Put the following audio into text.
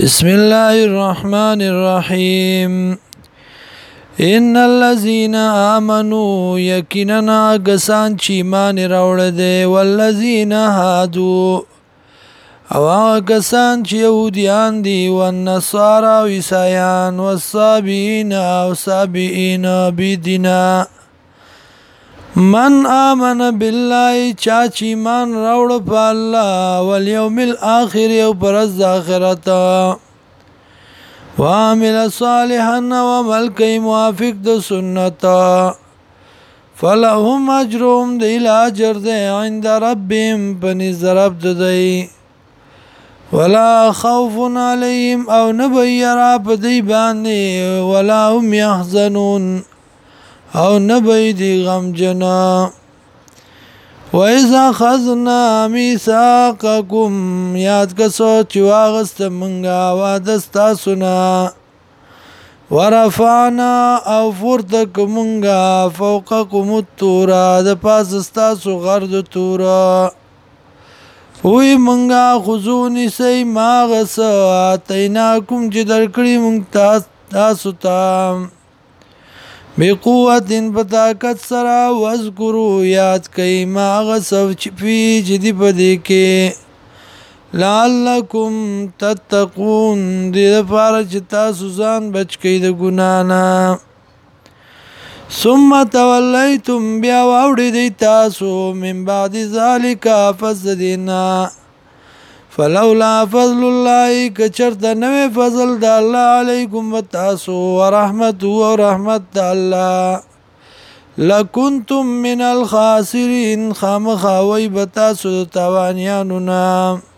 بسم الله الرحمن الرحيم ان الذين امنوا يقينا غسان چې ایمان راوړل دي والذین هادو او هغه کسان چې يهوديان دي او نصارا او عیسایان او صابین او صابین بيدنا من آمن بالله چا چې ایمان راوړ په الله والیوم الاخر او پرز اخرت وعمل صالحا وعمل کوي موافق د سنت فلهم اجرهم د اجر ده عند ربهم بنز رب ددی ولا خوف عليهم او نبي را په دی باندې ولا هم يحزنون او نبی دی غم جنا و ایزا خزنا میساقکم یاد کسو چواغست منگا وادستا سنا ورفعنا او فرتک منگا فوقکم التورا د پاسستا سو غرد تورا وی منگا خزونی سی ماغسا تیناکم چې درکړی منگ تاسو تام تا بقوت په طاقت سره واذکرو یاد کئ ما غسف چپی جدی پدې کې لعلکم تتقون دې لپاره چې تاسو ځان بچ کئ د ګنانا ثم تولیتم بیا واوړې دې تاسو من بعد ذالک فزدنا فلولا فضل الله کچرت نو فضل د الله علیکم وتاسو ورحمت او رحمت الله لکنتم من الخاسرین خامخوی بتاسو توانیانو نام